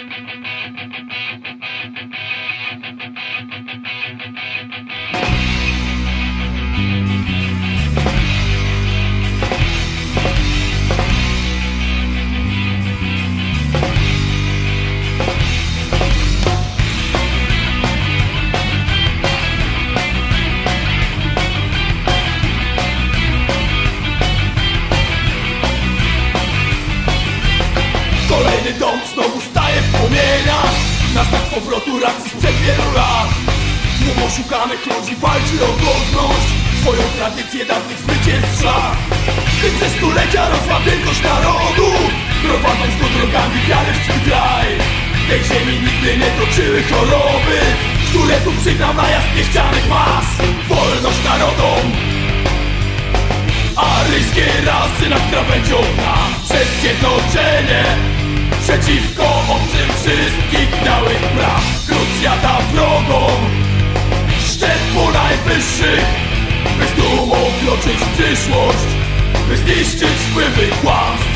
Kolejny dom znowu Na znak powrotu racji sprzed wielu lat. Tłum oszukanych ludzi walczy o godność. Swoją tradycję dawnych zwycięstw Gdy przez stulecia rosła wielkość narodu Prowadząc go drogami wiary w swój kraj. Tej ziemi nigdy nie toczyły choroby Które tu przygnał najazd pieścianych mas. Wolność narodom Aryjskie rasy nad krawędzią dna. Przez zjednoczenie Przeciwko obcym By z dumą kroczyć w przyszłość By zniszczyć wpływy kłamstw.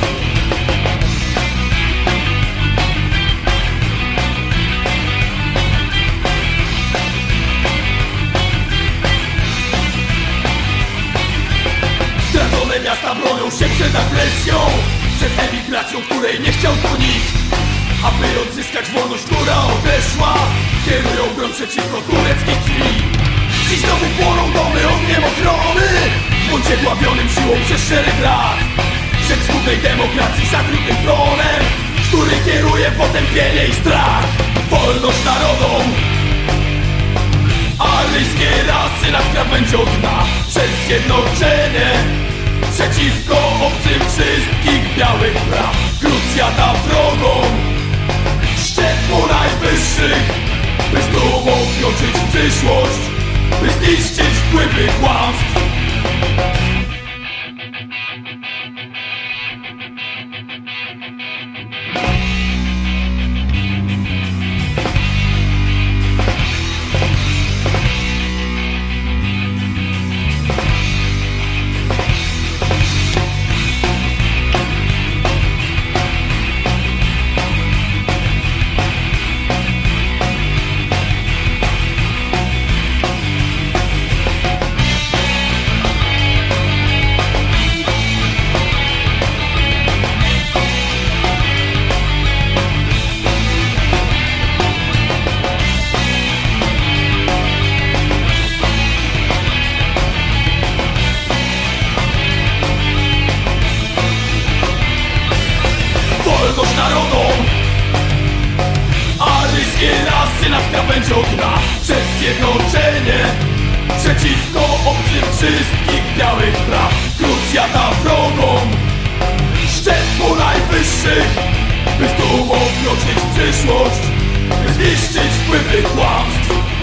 Stracone miasta bronią się przed agresją Przed emigracją, której nie chciał tu nikt. Aby odzyskać wolność, która odeszła Kierują broń przeciwko tureckiej krwi Dziś znowu płoną domy ogniem ochrony. W buncie siłą przez szereg lat. Przed skutnej demokracji zatrutym tronem Który kieruje potępienie i strach. Wolność narodom. Aryjskie rasy nad krawędzią dna. Przez zjednoczenie Przeciwko obcym wszystkich białych praw. Krucjata wrogom. Szczepu najwyższych By z dumą kroczyć w przyszłość By zniszczyć wpływy kłamstw wolność wszystkich białych praw. Krucjata wrogom Szczepu najwyższych By z dumą kroczyć przyszłość By zniszczyć wpływy kłamstw.